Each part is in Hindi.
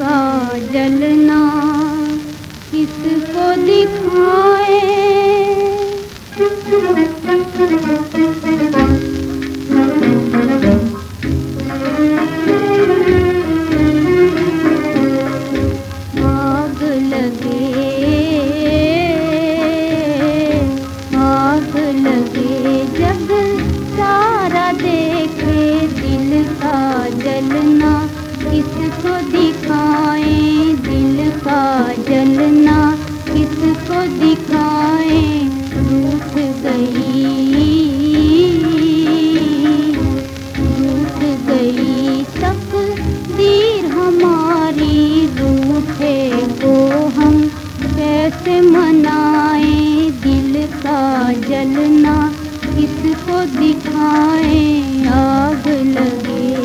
का जलना किसको दिखाए? चलना किसको दिखाए? रूठ गई। रूप गई तक दीर हमारी है वो हम कैसे मनाए? दिल का जलना किसको दिखाए? आग लगे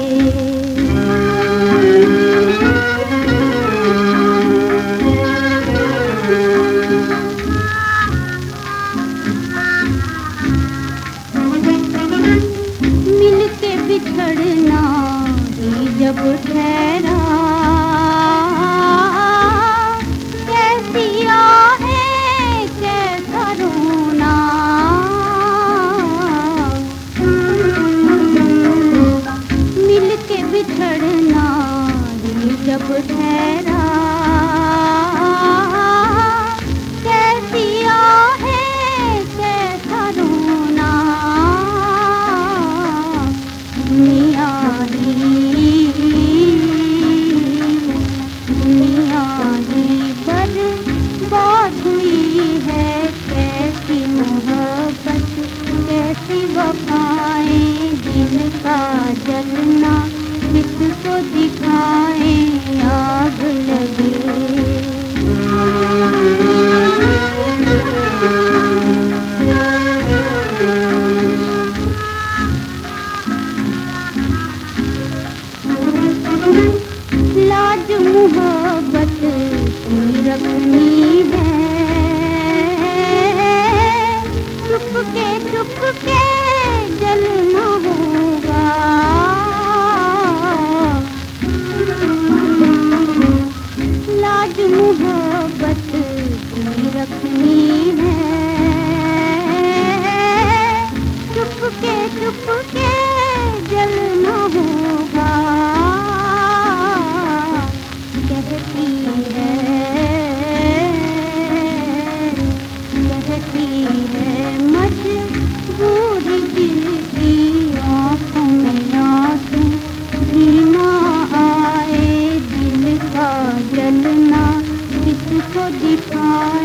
पढ़ना जब ठहरा रुक के जलना होगा। लाज मोहब्बत रखनी দীপা